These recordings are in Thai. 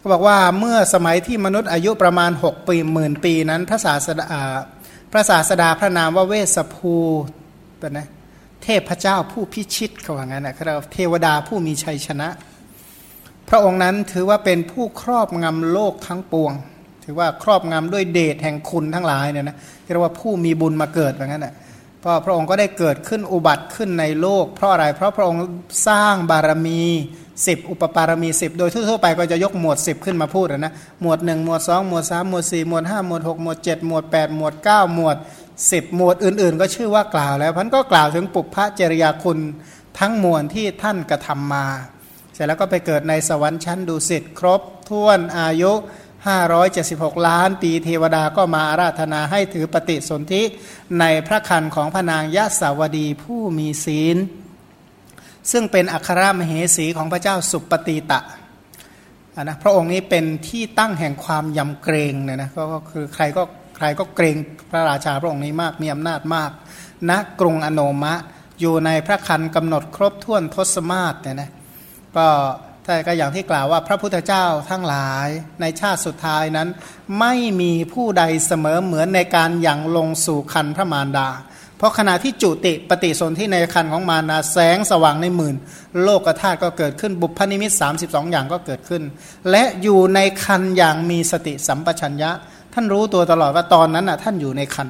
ก็บอกว่าเมื่อสมัยที่มนุษย์อายุประมาณ 6 ปีหมื่นปีนั้นพระศาสดาพระศาสดาพระนามว่าเวสภูเป็นนะเทพเจ้าผู้พิชิตเขาว่างั้นนะครับเทวดาผู้มีชัยชนะ พระองค์นั้นถือว่าเป็นผู้ครอบงำโลกทั้งปวง ถือว่าครอบงำด้วยเดชแห่งคุณทั้งหลายเนี่ยนะเรียกว่าผู้มีบุญมาเกิดว่างั้นแหะพราะพระองค์ก็ได้เกิดขึ้นอุบัติขึ้นในโลก เพราะอะไรเพราะพระองค์สร้างบารมี สิบอุปปารมีสิบโดยทั่วๆไปก็จะยกหมวดสิบขึ้นมาพูดนะหมวดหนึ่งหมวดสองหมวดสามหมวดสี่หมวดห้าหมวดหกหมวดเจ็ดหมวดแปดหมวดเก้าหมวดสิบหมวดอื่นๆ ก็ชื่อว่ากล่าวแล้วพันก็กล่าวถึงปุพพะจริยาคุณทั้งมวลที่ท่านกระทำมา เสร็จแล้วก็ไปเกิดในสวรรค์ชั้นดุสิตครบถ้วนอายุ 576 ล้านปีเทวดาก็มาอาราธนาให้ถือปฏิสนธิในพระคันของพนางยะสาวดีผู้มีศีล ซึ่งเป็นอัครมเหสีของพระเจ้าสุปฏิตะนะพระองค์นี้เป็นที่ตั้งแห่งความยำเกรงเนี่ยนะก็คือใครก็ใครก็เกรงพระราชาพระองค์นี้มากมีอำนาจมากณนะกรุงอโนมะ อยู่ในพระคันกำหนดครบถ้วนทศมาศเนี่ยนะก็แต่ก็อย่างที่กล่าวว่าพระพุทธเจ้าทั้งหลายในชาติสุดท้ายนั้น ไม่มีผู้ใดเสมอเหมือนในการอย่างลงสู่คันพระมารดา เพราะขณะที่จุติปฏิสนธิในคันของมารดาแสงสว่างในหมื่น โลกธาตุก็เกิดขึ้นบุพนิมิต 32 อย่างก็เกิดขึ้น และอยู่ในคันอย่างมีสติสัมปชัญญะ ท่านรู้ตัวตลอดว่าตอนนั้นน่ะท่านอยู่ในคัน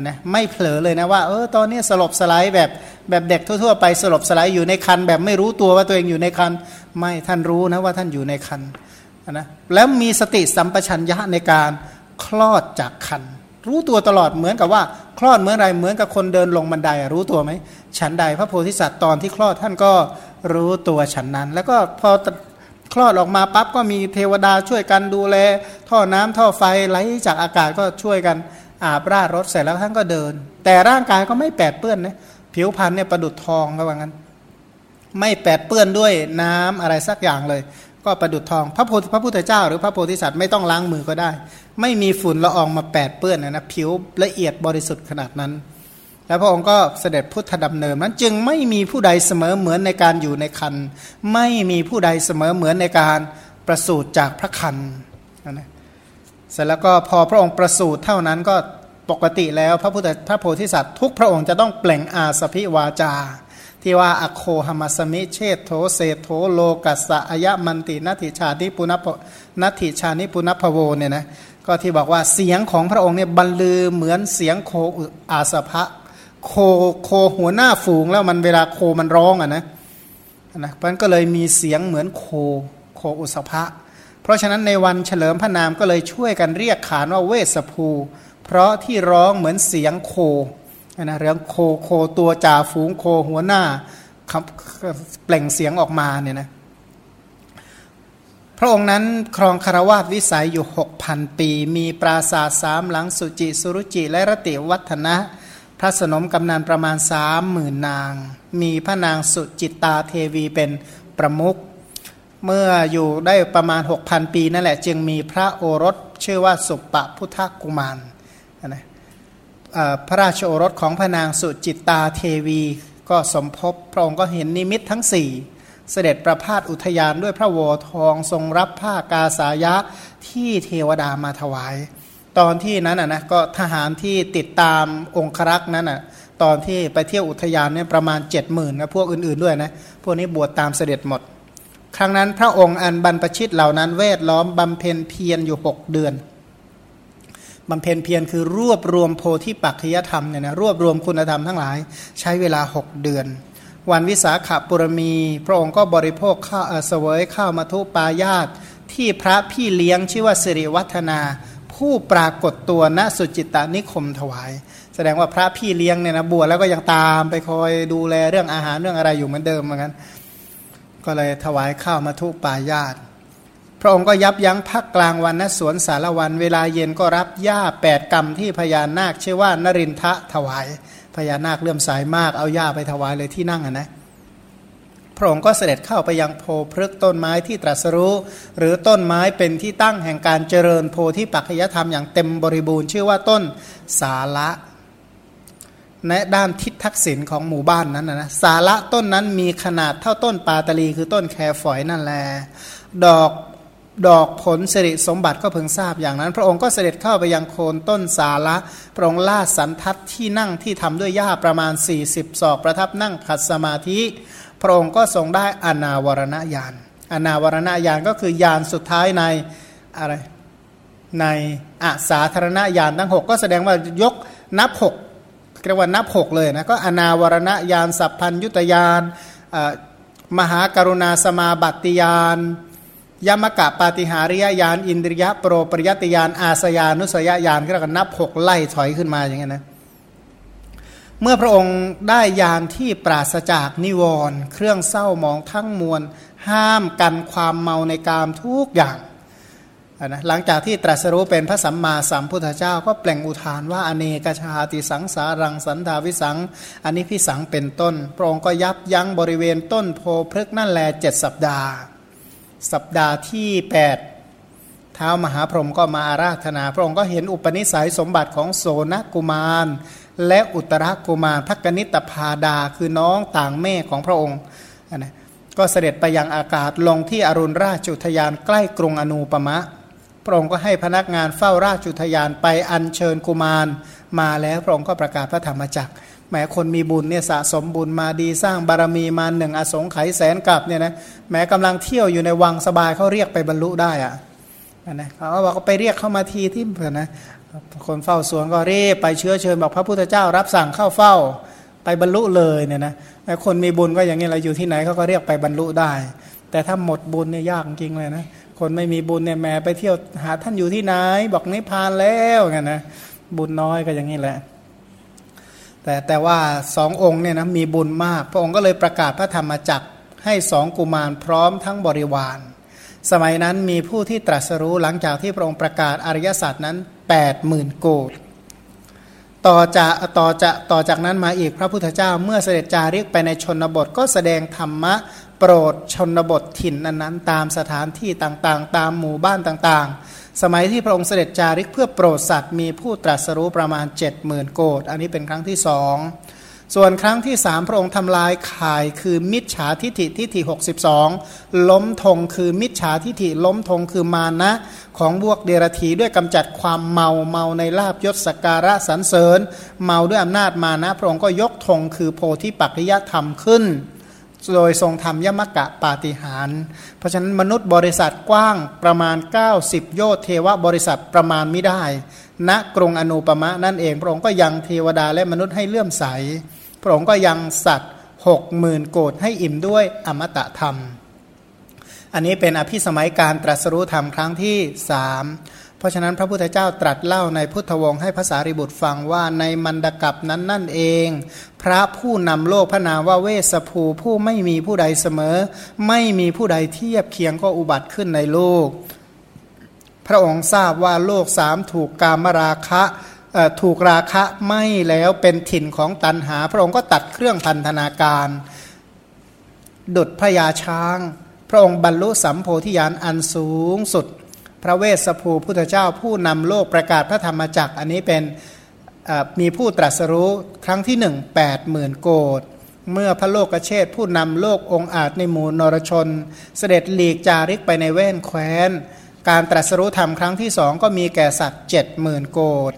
นะไม่เผลอเลยนะว่าเออตอนนี้สลบสไลด์แบบแบบเด็กทั่วๆไปสลบสไลด์อยู่ในคันแบบไม่รู้ตัวว่าตัวเองอยู่ในคันไม่ท่านรู้นะว่าท่านอยู่ในคันนะแล้วมีสติสัมปชัญญะในการคลอดจากคันรู้ตัวตลอดเหมือนกับว่า คลอดเมื่อไรเหมือนกับคนเดินลงบันไดรู้ตัวไหมฉันใดพระโพธิสัตว์ตอนที่คลอดท่านก็รู้ตัวฉันนั้น แล้วก็พอคลอดออกมาปั๊บก็มีเทวดาช่วยกันดูแล ท่อน้ำท่อไฟไหลจากอากาศก็ช่วยกันอาบราดรถเสร็จแล้วท่านก็เดิน แต่ร่างกายก็ไม่แปดเปื้อนนะผิวพรรณเนี่ยประดุดทองก็ว่างั้น ไม่แปดเปื้อนด้วยน้ำอะไรสักอย่างเลย ก็ประดุดทอง พระโพธิพระพุทธเจ้า หรือพระโพธิสัตว์ไม่ต้องล้างมือก็ได้ ไม่มีฝุ่นละอองมาแปดเปื้อนนะนะผิวละเอียดบริสุทธิ์ขนาดนั้น แล้วพระองค์ก็เสด็จพุทธดำเนินนั้นจึงไม่มีผู้ใดเสมอเหมือนในการอยู่ในคันไม่มีผู้ใดเสมอเหมือนในการประสูติจากพระคันนะเสร็จแล้วก็พอพระองค์ประสูติเท่านั้นก็ปกติแล้วพระพุทธพระโพธิสัตว์ทุกพระองค์จะต้องเปล่งอาสพิวาจา ที่ว่าอโคหมัสมิเชตโธเศโธโลกัสสะอายะมันตินัติชานิปุณพนัติชานิปุณพโวเนี่ยนะก็ที่บอกว่าเสียงของพระองค์เนี่ยบรรลือเหมือนเสียงโคอาสภะโคโคหัวหน้าฝูงแล้วมันเวลาโคมันร้องอะนะนะมันก็เลยมีเสียงเหมือนโคโคอุสภะเพราะฉะนั้นในวันเฉลิมพระนามก็เลยช่วยกันเรียกขานว่าเวสภู เพราะที่ร้องเหมือนเสียงโค นะเรื่องโคโคตัวจ่าฝูงโคหัวหน้าเปล่งเสียงออกมาเนี่ยนะพระองค์นั้นครองคารวาสวิสัยอยู่หกพันปี มีปราสาทสามหลังสุจิ สุรุจิ และรติวัฒนะ พระสนมกำนันประมาณสามหมื่นนาง มีพระนางสุจิตตาเทวีเป็นประมุขเมื่ออยู่ได้ประมาณ 6,000 ปีนั่นแหละ จึงมีพระโอรสชื่อว่าสุปปพุทธกุมารนะ พระราชโอรสของพระนางสุจิตตาเทวี ก็สมภพพระองค์ก็เห็นนิมิตทั้งสี่เสด็จประพาสอุทยานด้วยพระโวทองทรงรับผ้ากาสายะที่เทวดามาถวาย ตอนที่นั้นนะก็ทหารที่ติดตามองครักษ์นั้นนะตอนที่ไปเที่ยวอุทยานเนี่ยประมาณ 7 0,000นะพวกอื่นๆด้วยนะพวกนี้บวชตามเสด็จหมด ครั้งนั้นพระองค์อันบรรพชิตเหล่านั้นเวทล้อมบำเพ็ญเพียรอยู่หกเดือน บำเพ็ญเพียรคือรวบรวมโพธิปัจจยธรรมเนี่ยนะรวบรวมคุณธรรมทั้งหลาย ใช้เวลาหกเดือน วันวิสาขาปุรมี พระองค์ก็บริโภคข้าวเสวยข้าวมัทุปายาตที่พระพี่เลี้ยงชื่อว่าสิริวัฒนา ผู้ปรากฏตัวณสุจิตานิคมถวาย แสดงว่าพระพี่เลี้ยงเนี่ยนะบวชแล้วก็ยังตามไปคอยดูแลเรื่องอาหารเรื่องอะไรอยู่เหมือนเดิมเหมือนกันก็เลยถวายข้าวมาทุปายาต พระองค์ก็ยับยั้งพักกลางวันณสวนสารวันเวลาเย็นก็รับหญ้าแปดกรรมที่พญานาคชื่อว่านรินทะถวายพญานาคเลื่อมสายมากเอาหญ้าไปถวายเลยที่นั่งนะพระองค์ก็เสด็จเข้าไปยังโพพฤกต้นไม้ที่ตรัสรู้ หรือต้นไม้เป็นที่ตั้งแห่งการเจริญโพธิปัจจยธรรมอย่างเต็มบริบูรณ์ชื่อว่าต้นสาระในด้านทิศทักษิณของหมู่บ้านนั้นนะสาระต้นนั้นมีขนาดเท่าต้นปาตลีคือต้นแครฝอยนั่นแหละดอก ดอกผลสิริสมบัติก็เพิ่งทราบอย่างนั้น พระองค์ก็เสด็จเข้าไปยังโคนต้นสาระพระองค์ลาสันทัดที่นั่งที่ทำด้วยหญ้าประมาณ 40 ศอกประทับนั่งขัดสมาธิ พระองค์ก็ทรงได้อนาวรณญาณอนาวรณญาณก็คือญาณสุดท้ายในอะไรในอาสาธารณญาณทั้ง 6 ก็แสดงว่ายกนับ6เรียกว่านับ 6 เลยนะก็อนาวรณญาณสัพพัญยุตยานมหากรุณาสมาบัติยาน ยมกะปาติหาริยญาณอินทริยะโปรปริยติยานอาสยานุสยญาณก็เรียกนับหกไล่ถอยขึ้นมาอย่างเงี้ยนะเมื่อพระองค์ได้ยานที่ปราศจากนิวรณ์เครื่องเศร้ามองทั้งมวล ห้ามกันความเมาในกามทุกอย่างนะหลังจากที่ตรัสรู้เป็นพระสัมมาสัมพุทธเจ้า ก็แปลงอุทานว่าอเนกชาติสังสารังสันดาวิสังอันนี้พิสังเป็นต้น พระองค์ก็ยับยั้งบริเวณต้นโพพฤกนั่นแลเจ็ดสัปดาห์ สัปดาห์ที่ 8 เท้ามหาพรหมก็มาอาราธนา พระองค์ก็เห็นอุปนิสัยสมบัติของโสนกุมาร และอุตรกุมารทักนิตพาดาคือน้องต่างแม่ของพระองค์นะก็เสด็จไปยังอากาศลงที่อรุณราชุทยานใกล้กรุงอนูปมะ พระองค์ก็ให้พนักงานเฝ้าราชุทยานไปอัญเชิญกุมารมาแล้วพระองค์ก็ประกาศพระธรรมจักร แม้คนมีบุญเนี่ยสะสมบุญมาดีสร้างบารมีมาหนึ่งอสงไขยแสนกับเนี่ยนะแม้กำลังเที่ยวอยู่ในวังสบายเขาเรียกไปบรรลุได้อะนะเขาบอกก็ไปเรียกเข้ามาทีที่นะคนเฝ้าสวนก็เรียไปเชื้อเชิญบอกพระพุทธเจ้ารับสั่งเข้าเฝ้าไปบรรลุเลยเนี่ยนะแต่คนมีบุญก็อย่างนี้เราอยู่ที่ไหนเขาก็เรียกไปบรรลุได้ แต่ถ้าหมดบุญเนี่ยยากจริงเลยนะคนไม่มีบุญเนี่ยแม่ไปเที่ยวหาท่านอยู่ที่ไหน บอกนิพพานแล้วไงนะบุญน้อยก็อย่างนี้แหละ แต่แต่ว่าสององค์เนี่ยนะมีบุญมาก พระองค์ก็เลยประกาศพระธรรมจักรให้สองกุมารพร้อมทั้งบริวาร สมัยนั้นมีผู้ที่ตรัสรู้หลังจากที่พระองค์ประกาศอริยสัจนั้น8ปดหมื่นโกดต่อจากต่อจากต่อจากนั้นมาอีกพระพุทธเจ้าเมื่อเสด็จจาริกไปในชนบทก็แสดงธรรมะโปรดชนบทถิ่นนั้นๆตามสถานที่ต่างๆ ตามหมู่บ้านต่างๆ สมัยที่พระองค์เสด็จจาริกเพื่อโปรดสัตว์มีผู้ตรัสรู้ประมาณ 70,000 โกดอันนี้เป็นครั้งที่สองส่วนครั้งที่สามพระองค์ทำลายข่ายคือมิจฉาทิฐิทิฐิ62 ล้มธงคือมิจฉาทิฐิล้มธงคือมานะ ของบวกเดรธีด้วยกำจัดความเมาเมาในลาบยศสการะสรรเสริญ เมาด้วยอำนาจมานะ พระองค์ก็ยกธงคือโพธิปักจยธรรมขึ้น โดยทรงทำยมกะปาฏิหาร เพราะฉะนั้นมนุษย์บริษัทกว้างประมาณ 90 โยธเทวบริษัทประมาณไม่ได้ณกรงอนุปมะนั่นเอง พระองค์ก็ยังเทวดาและมนุษย์ให้เลื่อมใส พระองค์ก็ยังสัตว์หกหมื่นโกดให้อิ่มด้วยอมตะธรรม อันนี้เป็นอภิสมัยการตรัสรู้ธรรมครั้งที่สาม เพราะฉะนั้นพระพุทธเจ้าตรัสเล่าในพุทธวงศ์ให้ภาษาริบุตรฟังว่าในมันดกับนั้นนั่นเอง พระผู้นำโลกพระนามว่าเวสภูผู้ไม่มีผู้ใดเสมอ ไม่มีผู้ใดเทียบเคียงก็อุบัติขึ้นในโลก พระองค์ทราบว่าโลกสามถูกกามราคะถูกราคะไม่แล้วเป็นถิ่นของตันหา พระองค์ก็ตัดเครื่องพันธนาการ ดุดพระยาช้าง พระองค์บรรลุสัมโพธิญาณอันสูงสุด พระเวสสภูพุทธเจ้าผู้นำโลกประกาศพระธรรมจักรอันนี้เป็นมีผู้ตรัสรู้ครั้งที่หนึ่งแปดหมื่นโกดเมื่อพระโลกเชษผู้นำโลกองอาจในหมู่นรชน เสด็จหลีกจาริกไปในแว่นแคว้น การตรัสรู้ธรรมครั้งที่สองก็มีแก่สัตว์เจ็ดหมื่นโกด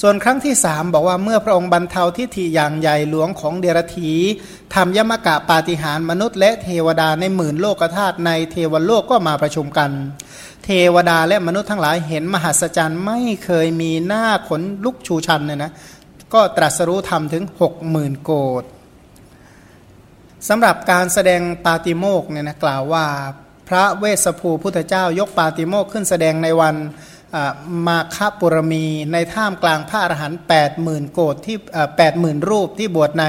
ส่วนครั้งที่สามบอกว่าเมื่อพระองค์บรรเทาทิฏฐิอย่างใหญ่หลวงของเดรธีทำยมกะปาฏิหารมนุษย์และเทวดาในหมื่นโลกธาตุในเทวโลกก็มาประชุมกัน เทวดาและมนุษย์ทั้งหลายเห็นมหัศจรรย์ไม่เคยมีหน้าขนลุกชูชันเนี่ยนะก็ตรัสรู้ธรรมถึงหกหมื่นโกดสำหรับการแสดงปาติโมกเนี่ยนะกล่าวว่า พระเวสสภูพุทธเจ้ายกปาติโมกขึ้นแสดงในวัน มาคปุรมี ในท่ามกลางพระอรหันต์แปดหมื่นโกดที่แปดหมื่นรูปที่บวชใน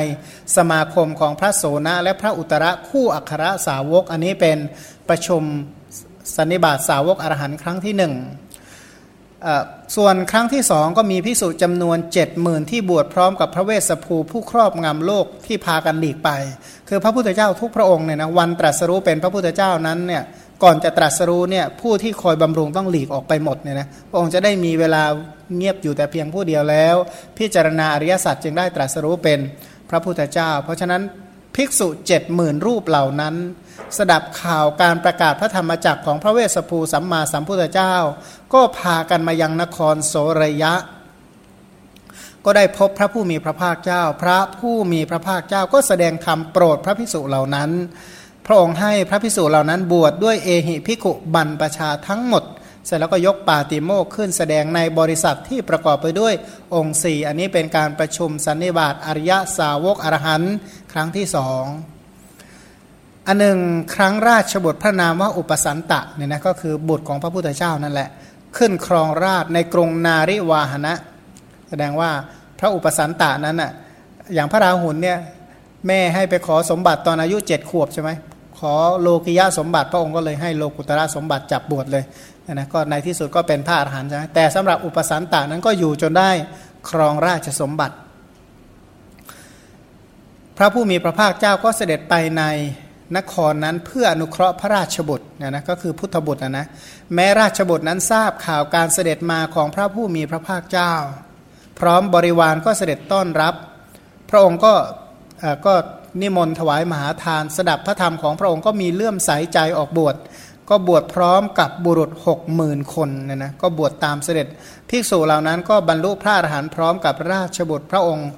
สมาคมของพระโสนะและพระอุตระคู่อัครสาวก อันนี้เป็นประชุมสันนิบาตสาวกอรหันต์ครั้งที่หนึ่งส่วนครั้งที่สองก็มีพิสุจำนวนเจ็ดหมื่นที่บวชพร้อมกับพระเวสสภูผู้ครอบงำโลกที่พากันหลีกไป คือพระพุทธเจ้าทุกพระองค์เนี่ยนะวันตรัสรู้เป็นพระพุทธเจ้านั้นเนี่ย ก่อนจะตรัสรู้เนี่ยผู้ที่คอยบำรุงต้องหลีกออกไปหมดเนี่ยนะพระองค์จะได้มีเวลาเงียบอยู่แต่เพียงผู้เดียวแล้ว พิจารณาอริยสัจจึงได้ตรัสรู้เป็นพระพุทธเจ้า เพราะฉะนั้นภิกษุเจ็ดหมื่นรูปเหล่านั้น สดับข่าวการประกาศพระธรรมจักรของพระเวสสุภูสัมมาสัมพุทธเจ้า ก็พากันมายังนครโสรยะ ก็ได้พบพระผู้มีพระภาคเจ้า พระผู้มีพระภาคเจ้าก็แสดงธรรมโปรดพระภิกษุเหล่านั้น พระองค์ให้พระภิกษุเหล่านั้นบวชดด้วยเอหิภิกขุบันประชาทั้งหมด เสร็จแล้วก็ยกปาติโมกขึ้นแสดงในบริษัทที่ประกอบไปด้วยองค์สี่อันนี้เป็นการประชุมสันนิบาตอริยสาวกอรหันต์ครั้งที่สองอันหนึ่งครั้งราชบุตรพระนามว่าอุปสันตะเนี่ยนะก็คือบุตรของพระพุทธเจ้านั่นแหละ ขึ้นครองราชในกรุงนาริวาหนะ แสดงว่าพระอุปสันตะนั้นอะอย่างพระราหุลเนี่ยแม่ให้ไปขอสมบัติตอนอายุเจ็ดขวบใช่ไหม ขอโลกิยาสมบัติพระองค์ก็เลยให้โลกุตระสมบัติจับบวชเลยนะก็ในที่สุดก็เป็นพระอรหันต์ใช่ไหมแต่สำหรับอุปสันตะนั้นก็อยู่จนได้ครองราชสมบัติ พระผู้มีพระภาคเจ้าก็เสด็จไปในนครนั้นเพื่ออนุเคราะห์พระราชบุตรนะนะก็คือพุทธบุตรนะนะแม้ราชบุตรนั้นทราบข่าวการเสด็จมาของพระผู้มีพระภาคเจ้า พร้อมบริวารก็เสด็จต้อนรับ พระองค์ก็ก็ นิมนต์ถวายมหาทาน สดับพระธรรมของพระองค์ก็มีเลื่อมใสใจออกบวชก็บวชพร้อมกับบุรุษหกหมื่นคนนะนะก็บวชตามเสด็จภิกษุเหล่านั้นก็บรรลุพระอรหันต์พร้อมกับราชบุตรพระองค์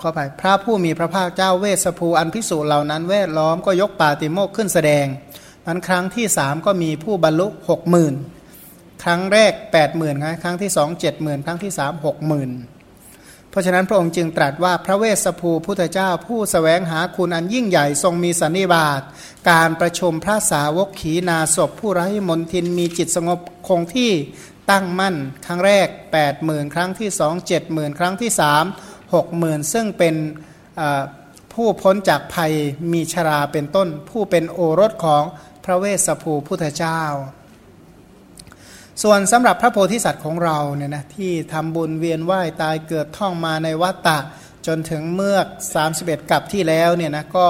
ขอไปพระผู้มีพระภาคเจ้าเวสภูอันพิสูจเหล่านั้นแวดล้อมก็ยกปาติโมกขึ้นแสดงนั้นครั้งที่สามก็มีผู้บรรลุหกหมื่นครั้งแรกแปดหมื่นครั้งที่สองเจ็ดหมื่นครั้งที่สามหกหมื่น เพราะฉะนั้นพระองค์จึงตรัสว่าพระเวสสภูพุทธเจ้าผู้สแสวงหาคุณอันยิ่งใหญ่ทรงมีสันนิบาต การประชุมพระสาวกขีนาศพผู้ไร้มนทินมีจิตสงบคงที่ตั้งมั่น ครั้งแรก 8 0,000ื่นครั้งที่สองเจ็ดหมื่นครั้งที่สามหกหมื่นซึ่งเป็นผู้พ้นจากภัยมีชราเป็นต้น ผู้เป็นโอรสของพระเวสสภูพุทธเจ้า ส่วนสำหรับพระโพธิสัตว์ของเราเนี่ยนะที่ทำบุญเวียนไหวตายเกิดท่องมาในวัฏฏะจนถึงเมื่อ 31 กับที่แล้วเนี่ยนะก็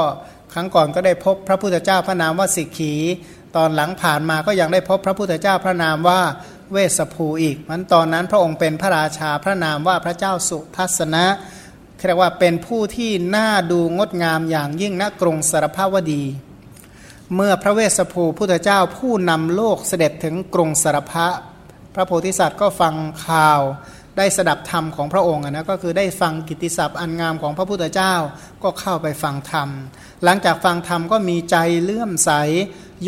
ครั้งก่อนก็ได้พบพระพุทธเจ้าพระนามว่าสิกขี ตอนหลังผ่านมาก็ยังได้พบพระพุทธเจ้าพระนามว่าเวสภูอีกมันตอนนั้นพระองค์เป็นพระราชาพระนามว่าพระเจ้าสุทัศนะเรียกว่าเป็นผู้ที่น่าดูงดงามอย่างยิ่งณกรุงสารภาวดี เมื่อพระเวสสุภูพุทธเจ้าผู้นำโลกเสด็จถึงกรุงสารพะ พระโพธิสัตว์ก็ฟังข่าวได้สดับธรรมของพระองค์นะก็คือได้ฟังกิตติศัพท์อันงามของพระพุทธเจ้าก็เข้าไปฟังธรรม หลังจากฟังธรรมก็มีใจเลื่อมใส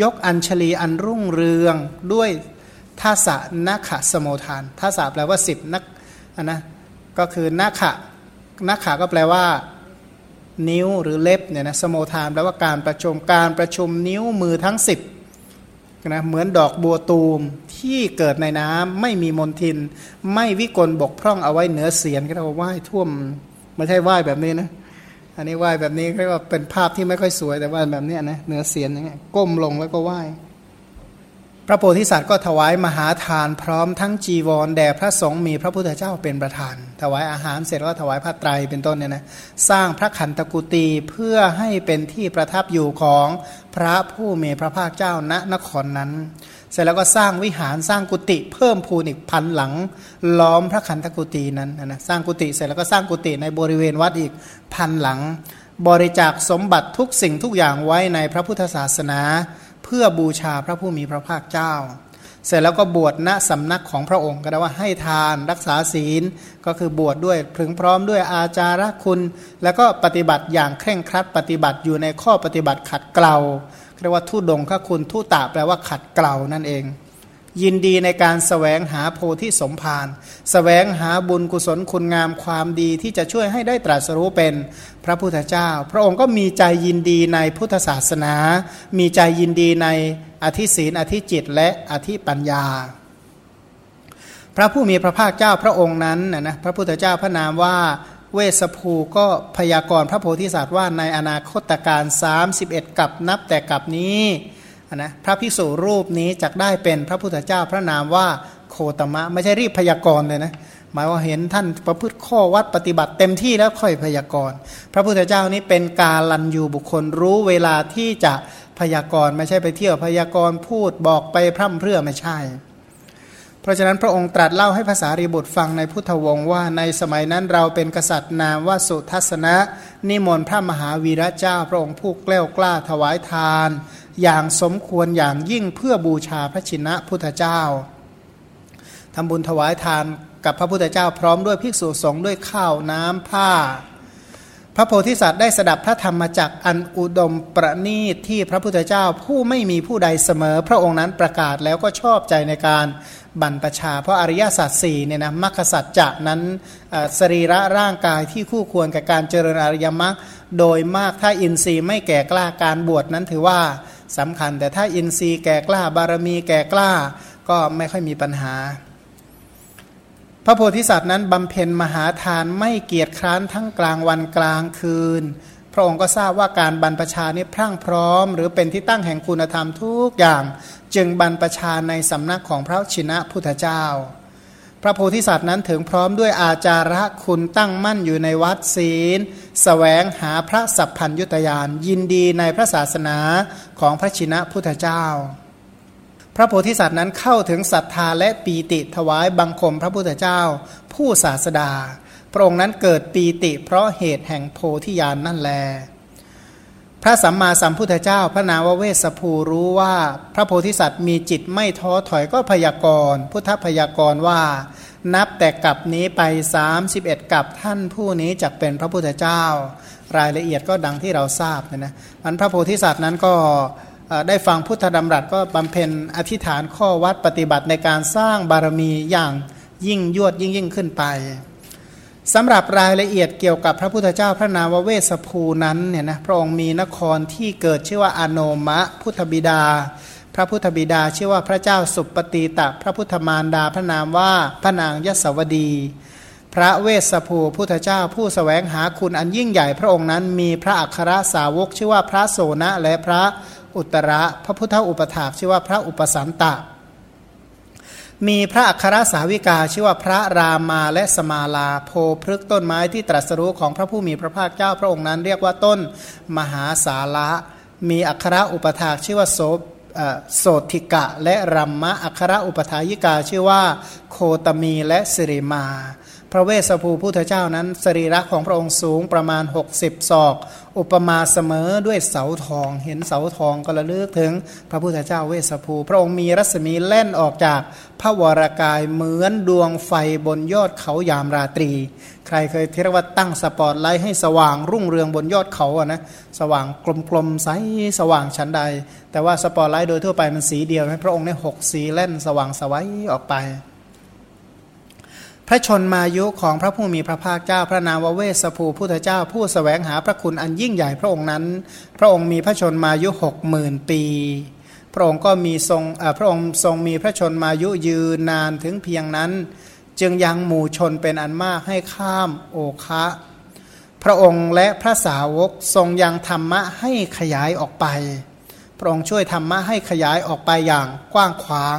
ยกอัญชลีอันรุ่งเรืองด้วยท่าสะนักขะสมุทานท่าสะแปลว่าสิบนักนะก็คือนักขะนักขาก็แปลว่า นิ้วหรือเล็บเนี่ยนะสมุทานแปลว่าการประชุมการประชุมนิ้วมือทั้งสิบนะเหมือนดอกบัวตูมที่เกิดในน้ำไม่มีมนทิน ไม่วิกลบกพร่องเอาไว้เหนือเสียนก็เรียกว่าไหว้ท่วมไม่ใช่ไหว้แบบนี้นะอันนี้ไหว้แบบนี้เรียกว่าเป็นภาพที่ไม่ค่อยสวยแต่ว่าแบบนี้นะเหนือเสียนอย่างเงี้ยก้มลงแล้วก็ไหว้ พระโพธิสัตว์ก็ถวายมหาทานพร้อมทั้งจีวรแด่พระสงฆ์มีพระพุทธเจ้าเป็นประธาน ถวายอาหารเสร็จก็ถวายผ้าไตรเป็นต้นเนี่ยนะสร้างพระขันตกุตีเพื่อให้เป็นที่ประทับอยู่ของพระผู้มีพระภาคเจ้าณนครนั้น เสร็จแล้วก็สร้างวิหารสร้างกุฏิเพิ่มพูนอีกพันหลัง ล้อมพระขันตกุตีนั้นนะสร้างกุฏิเสร็จแล้วก็สร้างกุฏิในบริเวณวัดอีกพันหลัง บริจาคสมบัติทุกสิ่งทุกอย่างไว้ในพระพุทธศาสนา เพื่อบูชาพระผู้มีพระภาคเจ้า เสร็จแล้วก็บวชณสำนักของพระองค์ก็ได้ว่าให้ทานรักษาศีลก็คือบวชดด้วยพึงพร้อมด้วยอาจารคุณ แล้วก็ปฏิบัติอย่างเคร่งครัดปฏิบัติอยู่ในข้อปฏิบัติขัดเกลาเรียกว่าทุดงคคุณทุตะแปลว่าขัดเกลานั่นเอง ยินดีในการสแสวงหาโพธิสมภารสแสวงหาบุญกุศลคุณงามความดีที่จะช่วยให้ได้ตรัสรู้เป็นพระพุทธเจ้า พระองค์ก็มีใจยินดีในพุทธศาสนา มีใจยินดีในอธิศีนอธิจิตและอธิปัญญา พระผู้มีพระภาคเจ้าพระองค์นั้นนะนะพระพุทธเจ้าพระนามว่าเวสภูก็พยากรณ์พระโพธิสัตว์ว่าในอนาคตการ 31 กับนับแต่กับนี้ นะพระพิสุรูปนี้จะได้เป็นพระพุทธเจ้าพระนามว่าโคตมะ ไม่ใช่รีบพยากรณ์เลยนะหมายว่าเห็นท่านประพฤติข้อวัดปฏิบัติเต็มที่แล้วค่อยพยากรณ์พระพุทธเจ้านี้เป็นกาลันยูบุคคลรู้เวลาที่จะพยากรณ์ไม่ใช่ไปเที่ยวพยากรณ์พูดบอกไปพร่ำเพรื่อไม่ใช่ เพราะฉะนั้นพระองค์ตรัสเล่าให้ภาษารีบุตรฟังในพุทธวงศ์ว่าในสมัยนั้นเราเป็นกษัตริย์นามว่าสุทัศนะ นิมนต์พระมหาวีระเจ้า พระองค์ผู้กล้ากล้าถวายทาน อย่างสมควรอย่างยิ่งเพื่อบูชาพระชินะพุทธเจ้าทำบุญถวายทานกับพระพุทธเจ้าพร้อมด้วยภิกษุสงฆ์ด้วยข้าวน้ำผ้า พระโพธิสัตว์ได้สดับพระธรรมจักอันอุดมประณีตที่พระพุทธเจ้าผู้ไม่มีผู้ใดเสมอ พระองค์นั้นประกาศแล้วก็ชอบใจในการบรรพชา เพราะอริยสัจสี่เนี่ยนะมรรคสัจจะนั้นสรีระร่างกายที่คู่ควรกับการเจริญอริยมรรคโดยมากถ้าอินทรีย์ไม่แก่กล้าการบวชนั้นถือว่า สำคัญ แต่ถ้าอินทรีย์แก่กล้าบารมีแก่กล้าก็ไม่ค่อยมีปัญหา พระโพธิสัตว์นั้นบำเพ็ญมหาทานไม่เกียจคร้านทั้งกลางวันกลางคืน พระองค์ก็ทราบว่าการบรรพชานี้พรั่งพร้อม หรือเป็นที่ตั้งแห่งคุณธรรมทุกอย่าง จึงบรรพชาในสำนักของพระชินะพุทธเจ้า พระโพธิสัตว์นั้นถึงพร้อมด้วยอาจาระคุณตั้งมั่นอยู่ในวัดศีลสแสวงหาพระสัพพัญยุตยาน ยินดีในพระศาสนาของพระชินะพุทธเจ้า พระโพธิสัตว์นั้นเข้าถึงศรัทธาและปีติถวายบังคมพระพุทธเจ้า ผู้ศาสดา พระองค์นั้นเกิดปีติเพราะเหตุแห่งโพธิญาณนนั่นแล พระสัมมาสัมพุทธเจ้า พระนาวเวสภูรู้ว่าพระโพธิสัตว์มีจิตไม่ท้อถอยก็พยากรณ์พุทธพยากรณ์ว่า นับแต่กับนี้ไป 31 กับท่านผู้นี้จะเป็นพระพุทธเจ้า รายละเอียดก็ดังที่เราทราบนะนะมันพระโพธิสัตว์นั้นก็ได้ฟังพุทธดำรัสก็บำเพ็ญอธิษฐานข้อวัดปฏิบัติในการสร้างบารมีอย่างยิ่งยวดยิ่งยิ่งขึ้นไป สำหรับรายละเอียดเกี่ยวกับพระพุทธเจ้าพระนามวเวสภูนั้นเนี่ยนะพระองค์มีนครที่เกิดชื่อว่าอโนมะพุทธบิดา พระพุทธบิดาชื่อว่าพระเจ้าสุปฏิตะพระพุทธมารดาพระนามว่าพระนางยศวดี พระเวสภูพุทธเจ้าผู้สแสวงหาคุณอันยิ่งใหญ่พระองค์นั้นมีพระอัครสาวกชื่อว่าพระโสนะและพระอุตระ พระพุทธอุปถากชื่อว่าพระอุปสันตะ มีพระอัครสาวิกาชื่อว่าพระรามาและสมาลาโพพฤกต้นไม้ที่ตรัสรู้ของพระผู้มีพระภาคเจ้าพระองค์นั้น เรียกว่าต้นมหาสาระมีอัครอุปถากชื่อว่าโสโสติกะและรัมมะอัครอุปถายิกาชื่อว่า โคตมีและสิริมา พระเวสสภูพุทธเจ้านั้น สรีระของพระองค์สูงประมาณ 60ศอก อุปมาเสมอด้วยเสาทอง เห็นเสาทองก็ระลึกถึงพระพุทธเจ้าเวสภู พระองค์มีรัศมีแล่นออกจากพระวรากายเหมือนดวงไฟบนยอดเขายามราตรี ใครเคยเทรวัตตั้งสปอตไลท์ให้สว่างรุ่งเรืองบนยอดเขาอะนะสว่างกลมๆใสสว่างชั้นใด แต่ว่าสปอตไลท์โดยทั่วไปมันสีเดียวไหมพระองค์ได้หกสีแล่นสว่างสวัยออกไป พระชนมายุของพระผู้มีพระภาคเจ้าพระนามวเวสภูพุทธเจ้าผู้สแสวงหาพระคุณอันยิ่งใหญ่พระองค์นั้น พระองค์มีพระชนมายุหกหมื่นปี พระองค์ก็มีทรงพระองค์ทรงมีพระชนมายุยืนนานถึงเพียงนั้น จึงยังหมู่ชนเป็นอันมากให้ข้ามโอคะ พระองค์และพระสาวกทรงยังธรรมะให้ขยายออกไป พระองค์ช่วยธรรมะให้ขยายออกไปอย่างกว้างขวาง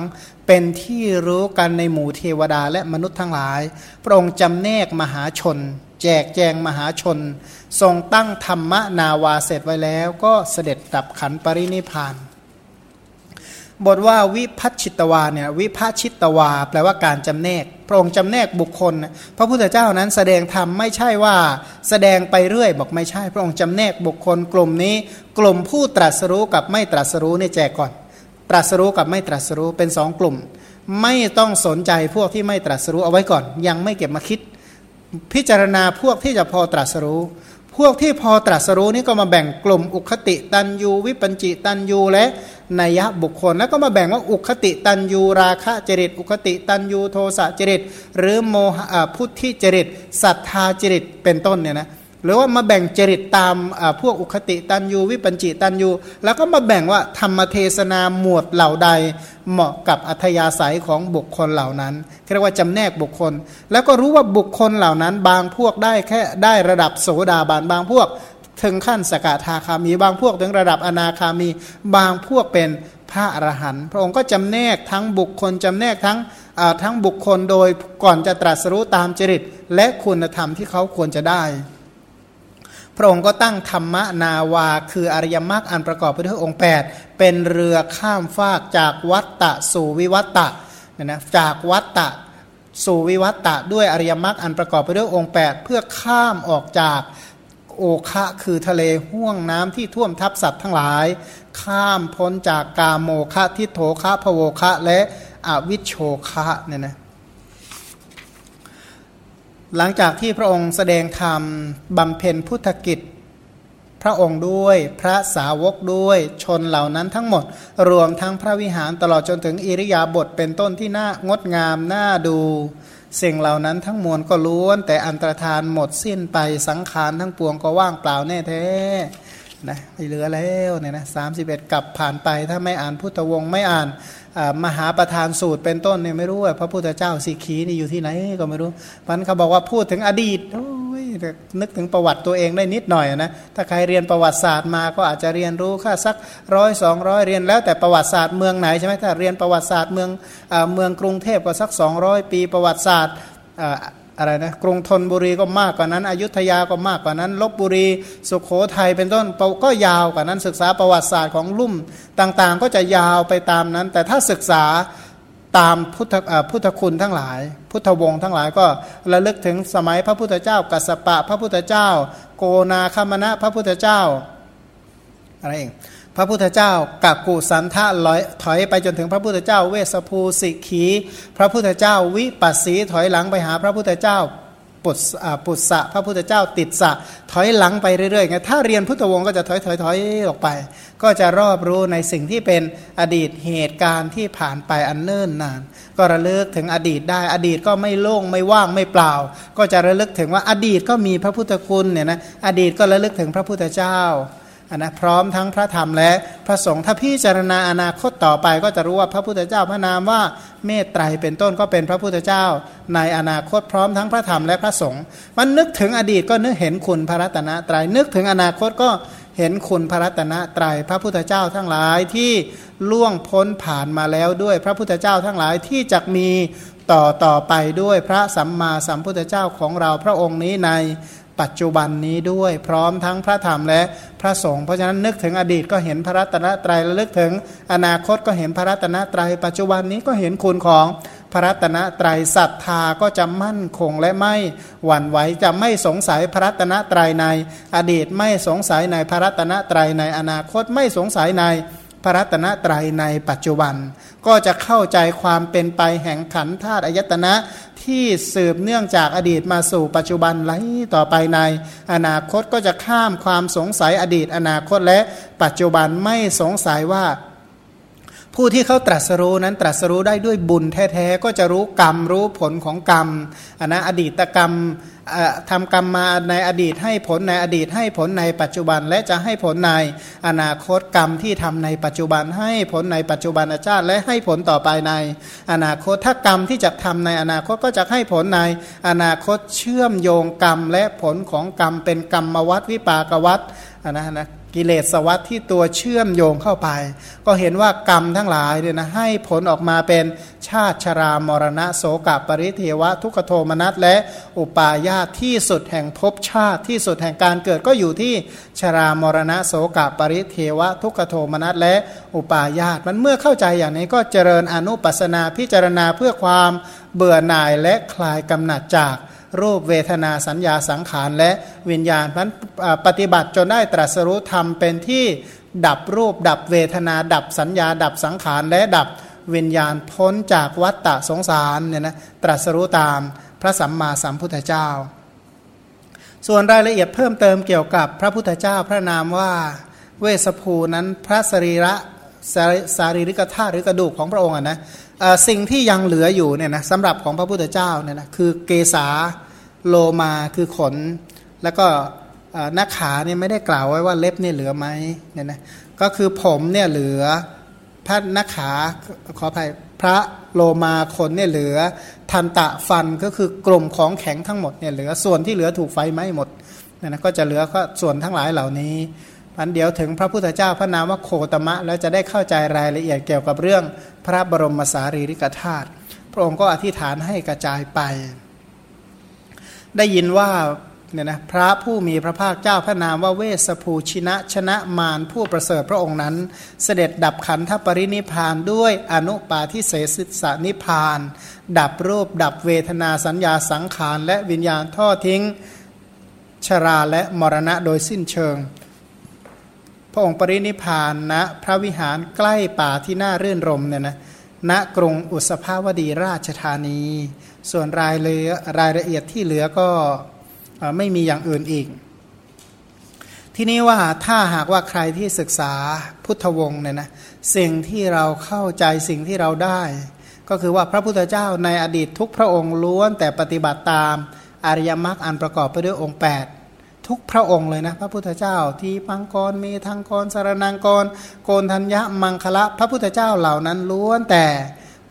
เป็นที่รู้กันในหมู่เทวดาและมนุษย์ทั้งหลาย พระองค์จำแนกมหาชน แจกแจงมหาชน ทรงตั้งธรรมนาวาเสร็จไว้แล้ว ก็เสด็จดับขันปรินิพาน บทว่าวิพัชิตวาเนี่ยวิพัชิตวา แปลว่าการจำแนก พระองค์จำแนกบุคคล พระพุทธเจ้านั้นแสดงธรรมไม่ใช่ว่า แสดงไปเรื่อย บอกไม่ใช่ พระองค์จำแนกบุคคลกลุ่มนี้ กลุ่มผู้ตรัสรู้กับไม่ตรัสรู้เนี่ยแจกก่อน ตรัสรู้กับไม่ตรัสรู้เป็นสองกลุ่ม ไม่ต้องสนใจพวกที่ไม่ตรัสรู้เอาไว้ก่อน ยังไม่เก็บมาคิด พิจารณาพวกที่จะพอตรัสรู้ พวกที่พอตรัสรู้นี่ก็มาแบ่งกลุ่ม อุคติตันยูวิปัญจิตันยูและนัยบุคคลแล้วก็มาแบ่งว่าอุคติตันยูราคะจริต อุคติตันยูโทสะจริต หรือโมหะพุทธิจริตศรัทธาจริตเป็นต้นเนี่ยนะ หรือว่ามาแบ่งจริตตามพวกอุคติตันยูวิปัญจิตันยูแล้วก็มาแบ่งว่าธรรมเทศนาหมวดเหล่าใดเหมาะกับอัธยาศัยของบุคคลเหล่านั้นเรียกว่าจำแนกบุคคล แล้วก็รู้ว่าบุคคลเหล่านั้น บางพวกได้แค่ได้ระดับโสดาบันบางพวก ถึงขั้นสกทาคามี บางพวกถึงระดับอนาคามี บางพวกเป็นพระอรหันต์พระองค์ก็จำแนกทั้งบุคคลจำแนกทั้งทั้งบุคคลโดยก่อนจะตรัสรู้ตามจริต และคุณธรรมที่เขาควรจะได้ พระองค์ก็ตั้งธรรมนาวา คืออริยมรรคอันประกอบไปด้วยองค์ 8 เป็นเรือข้ามฟากจากวัตตะสู่วิวัตตะนี่ยนะจากวัตตะสู่วิวัตตะด้วยอริยมรรคอันประกอบไปด้วยองค์ 8 เพื่อข้ามออกจากโอคะคือทะเลห่วงน้ำที่ท่วมทับสัตว์ทั้งหลาย ข้ามพ้นจากกาโมคะทิโถคะพโวคะและอวิชโชคะเนี่ยนะ หลังจากที่พระองค์แสดงธรรมบำเพ็ญพุทธกิจ พระองค์ด้วยพระสาวกด้วยชนเหล่านั้นทั้งหมด รวมทั้งพระวิหารตลอดจนถึงอิริยาบถเป็นต้นที่น่างดงามน่าดูสิ่งเหล่านั้นทั้งมวลก็ล้วน แต่อันตรธานหมดสิ้นไปสังขารทั้งปวงก็ว่างเปล่าแน่แท้นะไม่เหลือแล้วเนี่ยนะสามสิบเอ็ดกลับผ่านไปถ้าไม่อ่านพุทธวงศ์ไม่อ่านมหาประธานสูตรเป็นต้นเนี่ยไม่รู้ว่าพระพุทธเจ้าสีขีนี่อยู่ที่ไหนก็ไม่รู้มันเขาบอกว่าพูดถึงอดีตโอ้ยนึกถึงประวัติตัวเองได้นิดหน่อยนะถ้าใครเรียนประวัติศาสตร์มาก็อาจจะเรียนรู้ค่าสักร้อยสองร้อยเรียนแล้วแต่ประวัติศาสตร์เมืองไหนใช่ไหมถ้าเรียนประวัติศาสตร์เมืองเมืองกรุงเทพก็สัก 200 ปีประวัติศาสตร์ อะไรนะกรุงธนบุรีก็มากกว่านั้น อยุธยาก็มากกว่านั้นลบบุรีสุขโขทัยเป็นต้นก็ยาวกว่านั้นศึกษาประวัติศาสตร์ของลุ่มต่างๆ ก็จะยาวไปตามนั้น แต่ถ้าศึกษาตามพุทธพุทธคุณทั้งหลาย พุทธวงศ์ทั้งหลายก็ระลึกถึงสมัยพระพุทธเจ้า กัสสปะ พระพุทธเจ้า โกนาคามณะพระพุทธเจ้าอะไรเอง พระพุทธเจ้ากักกุสันทะลอยถอยไปจนถึงพระพุทธเจ้า เวสภูสิกีพระพุทธเจ้าวิปัสสีถอยหลังไปหาพระพุทธเจ้าปุตปุตสะพระพุทธเจ้าติดสะถอยหลังไปเรื่อยๆไงถ้าเรียนพุทธวงศ์ก็จะถอยถอยถอยออกไป ก็จะรอบรู้ในสิ่งที่เป็นอดีตเหตุการณ์ที่ผ่านไปอันเนิ่นนาน ก็ระลึกถึงอดีตได้อดีตก็ไม่โล่งไม่ว่างไม่เปล่า ก็จะระลึกถึงว่าอดีตก็มีพระพุทธคุณเนี่ยนะอดีตก็ระลึกถึงพระพุทธเจ้า นนะพร้อมทั้งพระธรรมและพระสงฆ์ถ้าพิจารณาอนาคตต่อไปก็จะรู้ว่าพระพุทธเจ้าพระนามว่าเมตไตรเป็นต้นก็เป็นพระพุทธเจ้า ในอนาคตพร้อมทั้งพระธรรมและพระสงฆ์มันนึกถึงอดีตก็นึกเห็นคุณพระรัตนตรยัยนึกถึงอนาคตก็เห็นคุณพระรัตนตรยัยพระพุทธเจ้าทั้งหลายที่ล่วงพ้นผ่านมาแล้วด้วยพระพุทธเจ้าทั้งหลายที่จะมีต่อต่อไปด้วยพระสัมมาสัมพุทธเจ้าของเราพระองค์นี้ใน ปัจจุบันนี้ด้วยพร้อมทั้งพระธรรมและพระสงฆ์เพราะฉะนั้นนึกถึงอดีตก็เห็นพระรัตนตรัยและลึกถึงอนาคตก็เห็นพระรัตนตรัย ปัจจุบันนี้ก็เห็นคุณของพระรัตนตรัยศรัทธาก็จะมั่นคงและไม่หวั่นไหวจะไม่สงสัยพระรัตนตรัยใน อดีตไม่สงสัยในพระรัตนตรัยในอนาคตไม่สงสัยในพระรัตนตรัยในปัจจุบัน ก็จะเข้าใจความเป็นไปแห่งขันธาตุอายตนะ ที่สืบเนื่องจากอดีตมาสู่ปัจจุบันไหลต่อไปใน อนาคตก็จะข้ามความสงสัยอดีตอนาคตและปัจจุบันไม่สงสัยว่า ผู้ที่เขาตรัสรู้นั้นตรัสรู้ได้ด้วยบุญแท้ๆก็จะรู้กรรมรู้ผลของกรรมอันนะอดีตกรรมทำกรรมมาในอดีตให้ผลในอดีตให้ผลในปัจจุบันและจะให้ผลในอนาคตกรรมที่ทำในปัจจุบันให้ผลในปัจจุบันชาติและให้ผลต่อไปใน อนาคตถ้ากรรมที่จะทำในอนาคตก็จะให้ผลในอนาคตเชื่อมโยงกรรมและผลของกรรมเป็นกรรมวัดวิปากวัดนะนะ กิเลสวัตที่ตัวเชื่อมโยงเข้าไป ก็เห็นว่ากรรมทั้งหลายเนี่ยนะให้ผลออกมาเป็นชาติชรามรณะโสกปริเทวะ ทุกโทมนัสและอุปาญาตที่สุดแห่งภพชาติที่สุดแห่งการเกิดก็อยู่ที่ชรามรณะโสกปริเทวะ ทุกโทมนัสและอุปาญาตมันเมื่อเข้าใจอย่างนี้ก็เจริญอนุปัสนาพิจารณาเพื่อความเบื่อหน่ายและคลายกำหนัดจาก รูปเวทนาสัญญาสังขารและวิญญาณพันปฏิบัติจนได้ตรัสรู้ธรรมเป็นที่ดับรูปดับเวทนา ดับสัญญา ดับสังขารและดับวิญญาณพ้นจากวัฏฏะสงสารเนี่ยนะตรัสรู้ตามพระสัมมาสัมพุทธเจ้า ส่วนรายละเอียดเพิ่มเติมเกี่ยวกับพระพุทธเจ้าพระนามว่าเวสภูนั้นพระสรีระสารีริกธาตุหรือกระดูกของพระองค์นะ สิ่งที่ยังเหลืออยู่เนี่ยนะสำหรับของพระพุทธเจ้าเนี่ยนะคือเกษาโลมาคือขน แล้วก็หน้าขาเนี่ยไม่ได้กล่าวไว้ว่าเล็บเนี่ยเหลือไหมเนี่ยนะก็คือผมเนี่ยเหลือพระหน้าขาขออภัยพระโลมาขนเนี่ยเหลือทันตะฟันก็คือกลุ่มของแข็งทั้งหมดเนี่ยเหลือส่วนที่เหลือถูกไฟไหม้หมดเนี่ยนะก็จะเหลือก็ส่วนทั้งหลายเหล่านี้ อันเดียวถึงพระพุทธเจ้าพระนามว่าโคตมะ แล้วจะได้เข้าใจรายละเอียดเกี่ยวกับเรื่องพระบรมสารีริกธาตุพระองค์ก็อธิษฐานให้กระจายไป ได้ยินว่าเนี่ยนะพระผู้มีพระภาคเจ้าพระนามว่าเวสภูชินะชนะมารผู้ประเสริฐพระองค์นั้น เสด็จดับขันธปรินิพานด้วยอนุปาทิเสสิสานิพาน ดับรูปดับเวทนาสัญญาสังขารและวิญญาณทอทิ้งชราและมรณะโดยสิ้นเชิง ระองค์ปรินิพานณนะพระวิหารใกล้ป่าที่น่ารื่นรมเนี่ยนะณกรุงอุสภาวดีราชธานี ส่วนรายเลยรายละเอียดที่เหลือก็ไม่มีอย่างอื่นอีก ที่นี้ว่าถ้าหากว่าใครที่ศึกษาพุทธวงศ์เนี่ยนะสิ่งที่เราเข้าใจสิ่งที่เราได้ ก็คือว่าพระพุทธเจ้าในอดีตทุกพระองค์ล้วนแต่ปฏิบัติตามอริยมรรคอันประกอบไปด้วยองค์ 8 ทุกพระองค์เลยนะพระพุทธเจ้า ที่ปังกรเมทางกรสารนางกร โกนธัญญะมังคละ พระพุทธเจ้าเหล่านั้นล้วนแต่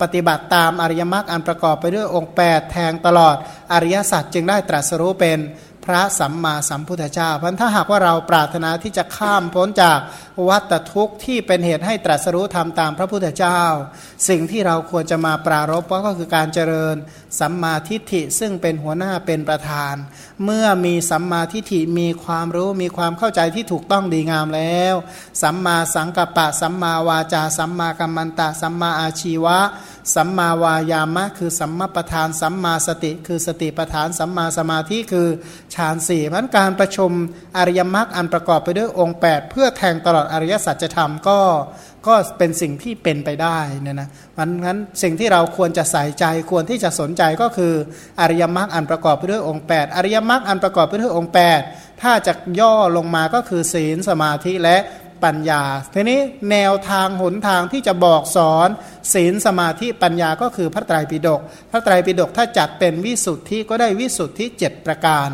ปฏิบัติตามอริยมรรคอันประกอบไปด้วยองค์ 8 แทงตลอดอริยสัจจึงได้ตรัสรู้เป็นพระสัมมาสัมพุทธเจ้าพันถ้าหากว่าเราปรารถนาที่จะข้ามพ้นจาก วัฏทุกข์ที่เป็นเหตุให้ตรัสรู้ทำตามพระพุทธเจ้า สิ่งที่เราควรจะมาปรารบก็คือการเจริญสัมมาทิฏฐิซึ่งเป็นหัวหน้าเป็นประธาน เมื่อมีสัมมาทิฏฐิมีความรู้มีความเข้าใจที่ถูกต้องดีงามแล้ว สัมมาสังกัปปะ สัมมาวาจา สัมมากัมมันตะ สัมมาอาชีวะ สัมมาวายามะ คือสัมมาประธาน สัมมาสติ คือสติประธาน สัมมาสมาธิคือฌานสี่พันการประชุมอริยมรรคอันประกอบไปด้วยองค์ 8 เพื่อแทงตลอดอริยสัจธรรมก็ก็เป็นสิ่งที่เป็นไปได้นี่ยนะมันงั้นสิ่งที่เราควรจะใส่ใจควรที่จะสนใจก็คืออริยมรรคอันประกอบไปด้วยองค์ 8 อริยมรรคอันประกอบไปด้วยองค์ 8 ถ้าจะย่อลงมาก็คือศีลสมาธิและปัญญา ทีนี้แนวทางหนทางที่จะบอกสอนศีลสมาธิปัญญาก็คือพระไตรปิฎกพระไตรปิฎกถ้าจัดเป็นวิสุทธิก็ได้วิสุทธิเจ็ดประการ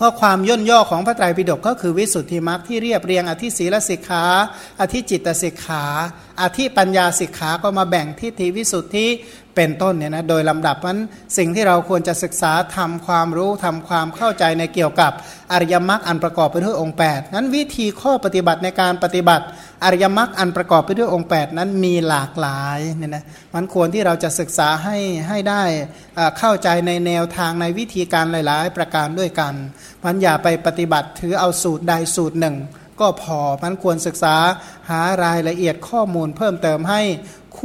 ข้อความย่นย่อของพระไตรปิฎกก็คือวิสุทธิมรรคที่เรียบเรียงอธิศีลสิกขา อธิจิตสิกขา อธิปัญญาสิกขาก็มาแบ่งทิฏฐิวิสุทธิ เป็นต้นเนี่ยนะโดยลำดับนั้นสิ่งที่เราควรจะศึกษาทำความรู้ทำความเข้าใจในเกี่ยวกับอริยมรรคอันประกอบไปด้วยองค์8นั้นวิธีข้อปฏิบัติในการปฏิบัติ อริยมรรคอันประกอบไปด้วยองค์ 8 นั้นมีหลากหลายเนี่ยนะมันควรที่เราจะศึกษาให้ให้ได้เข้าใจในแนวทางในวิธีการหลาย ๆ ประการด้วยกันมันอย่าไปปฏิบัติถือเอาสูตรใดสูตรหนึ่งก็พอมันควรศึกษาหารายละเอียดข้อมูลเพิ่มเติมให้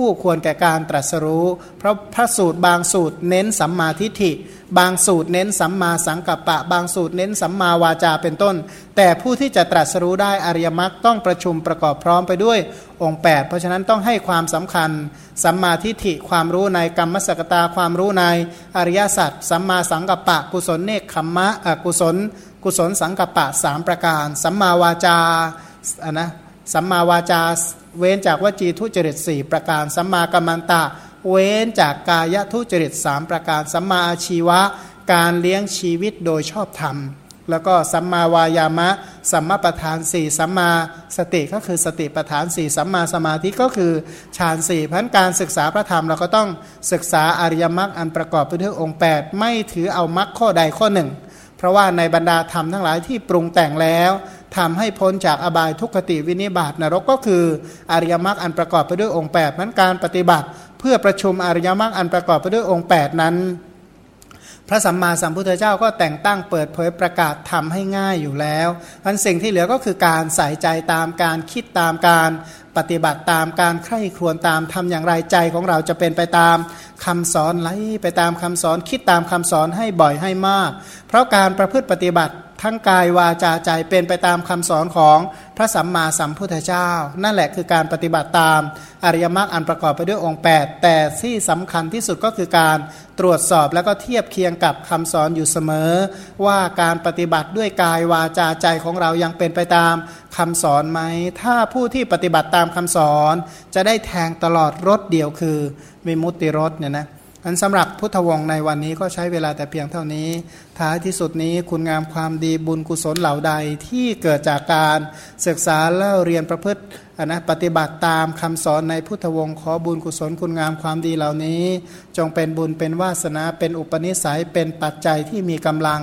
คู่ควรแก่การตรัสรู้ เพราะพระสูตรบางสูตรเน้นสัมมาทิฏฐิ บางสูตรเน้นสัมมาสังกัปปะ บางสูตรเน้นสัมมาวาจาเป็นต้น แต่ผู้ที่จะตรัสรู้ได้อริยมรรคต้องประชุมประกอบพร้อมไปด้วยองค์ 8 เพราะฉะนั้นต้องให้ความสำคัญ สัมมาทิฏฐิความรู้ในกรรมสกตาความรู้ในอริยสัจสัมมาสังกัปปะ กุศลเนคขมมะกุศล กุศลสังกัปปะสามประการ สัมมาวาจาอะนะ สัมมาวาจาเว้นจากวจีทุจริตสี่ประการ สัมมากัมมันตะ เว้นจากกายทุจริตสามประการ สัมมาอาชีวะ การเลี้ยงชีวิตโดยชอบธรรม แล้วก็สัมมาวายามะ สัมมาประธานสี่สัมมาสติก็คือสติประธานสี่สัมมาสมาธิก็คือฌานสี่พันการศึกษาพระธรรมเราก็ต้องศึกษาอริยมรรคอันประกอบไปด้วยองค์ 8 ไม่ถือเอามรรคข้อใดข้อหนึ่ง เพราะว่าในบรรดาธรรมทั้งหลายที่ปรุงแต่งแล้ว ทำให้พ้นจากอบายทุกขติวินิบาตนรกก็คืออริยมรรคอันประกอบไปด้วยองค์8นั้นการปฏิบัติ เพื่อประชุมอริยมรรคอันประกอบไปด้วยองค์ 8 นั้น พระสัมมาสัมพุทธเจ้าก็แต่งตั้งเปิดเผยประกาศทำให้ง่ายอยู่แล้วมันสิ่งที่เหลือก็คือการใส่ใจตามการคิดตามการปฏิบัติตามการใคร่ครวญตามทำอย่างไรใจของเราจะเป็นไปตามคำสอนไหลไปตามคำสอนคิดตามคำสอนให้บ่อยให้มาก เพราะการประพฤติปฏิบัติ ทั้งกายวาจาใจเป็นไปตามคำสอนของพระสัมมาสัมพุทธเจ้า นั่นแหละคือการปฏิบัติตามอริยมรรคอันประกอบไปด้วยองค์ 8 แต่ที่สำคัญที่สุดก็คือการตรวจสอบแล้วก็เทียบเคียงกับคำสอนอยู่เสมอ ว่าการปฏิบัติด้วยกายวาจาใจของเรายังเป็นไปตามคำสอนไหม ถ้าผู้ที่ปฏิบัติตามคำสอนจะได้แทงตลอดรถเดียวคือวิมุตติรถเนี่ยนะ อันสำหรับพุทธวงศ์ในวันนี้ก็ใช้เวลาแต่เพียงเท่านี้ ท้ายที่สุดนี้คุณงามความดีบุญกุศลเหล่าใดที่เกิดจากการศึกษาเล่าเรียนประพฤตินะปฏิบัติตามคำสอนในพุทธวงศ์ขอบุญกุศลคุณงามความดีเหล่านี้ จงเป็นบุญเป็นวาสนาเป็นอุปนิสัยเป็นปัจจัยที่มีกำลัง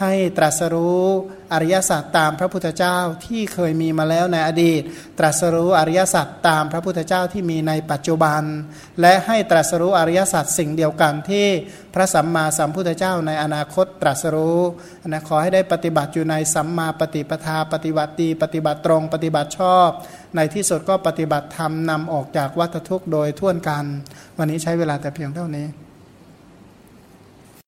ให้ตรัสรู้อริยสัจตามพระพุทธเจ้าที่เคยมีมาแล้วในอดีต ตรัสรู้อริยสัจตามพระพุทธเจ้าที่มีในปัจจุบัน และให้ตรัสรู้อริยสัจสิ่งเดียวกันที่พระสัมมาสัมพุทธเจ้าในอนาคตตรัสรู้นะขอให้ได้ปฏิบัติอยู่ในสัมมาปฏิปทาปฏิบัติดีปฏิบัติตรง ปฏิบัติชอบ ในที่สุดก็ปฏิบัติธรรมนำออกจากวัฏทุกข์โดยทั่วนกัน วันนี้ใช้เวลาแต่เพียงเท่านี้